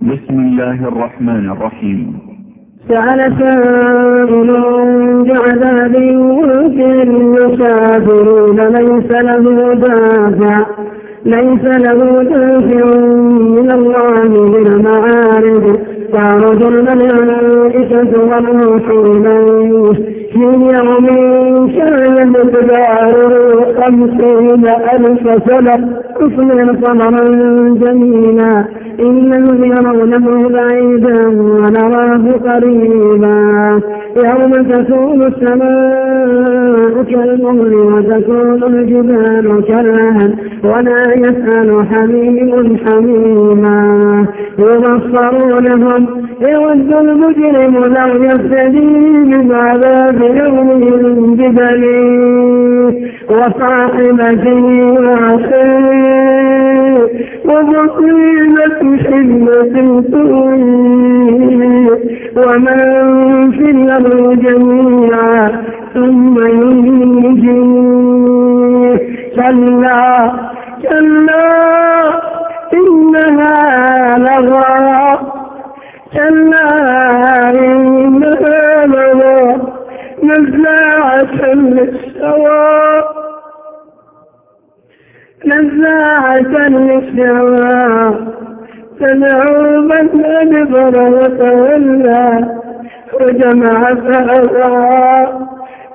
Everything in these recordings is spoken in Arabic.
بسم الله الرحمن الرحيم. سأل سائل بعذاب واقع يسافرون ليس له دافع ليس له دافع من الله بالمعارض تعرض الملائكة والروح إليه في يوم كان مقداره خمسين ألف سنة. اصبر صبرا جميلا. إنهم يرونه بعيدا ونراه قريبا. يوم تكون السماء كالمهل وتكون الجبال كالعهن ولا يسأل حميم حميما. يبصرونهم يود المجرم لو يفتدي من عذاب يومهم ببنيه وصاحبته وعشيه وبصيرة حلة طويل ومن في الأرض جميعا ثم ينجيه كلا كلا إنها لظى كلا إنها لظى نزاعة للسوى. نزاعة للسوى. تدعو من أدبر وتولى وجمع فأوعى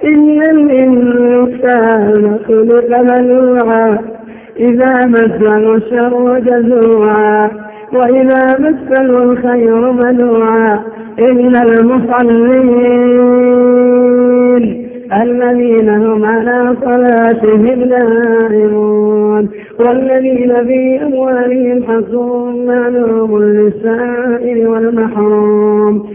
إن الإنسان خلق ملوعا إذا مسه الشر جزوعا وإذا مسه الخير منوعا. إلا المصلين الذين هم على صلاتهم دائمون والذين في أموالهم حق معلوم للسائل والمحروم.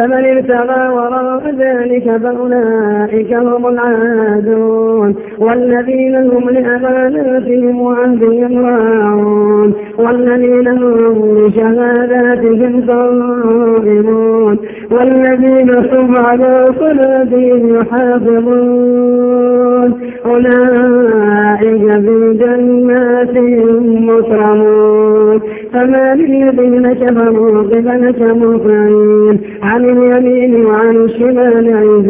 فمن ابتغى وراء ذلك فأولئك هم العادون. والذين هم لأماناتهم وعهدهم راعون والذين هم لشهاداتهم قائمون والذين هم على صلاتهم يحافظون. أولئك في جنات مكرمون. فما للذين كفروا قبلك مطعين عن اليمين وعن الشمال عزين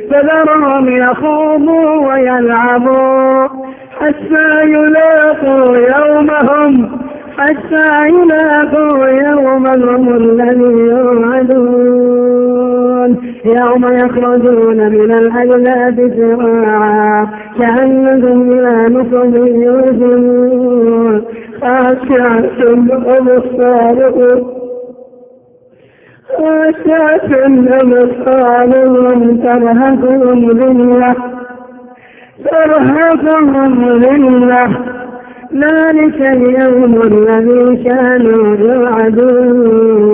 فذرهم يخوضوا ويلعبوا حتى يلاقوا يومهم حتى يلاقوا يومهم الذي يوعدون. يوم يخرجون من الأجداث سراعا كأنهم إلى نصب يوزنون. خاشعة أبصارهم خاشعة أبصارهم ترهقهم ذلة. ترهقهم ذلة. ذلك اليوم الذي كانوا يوعدون.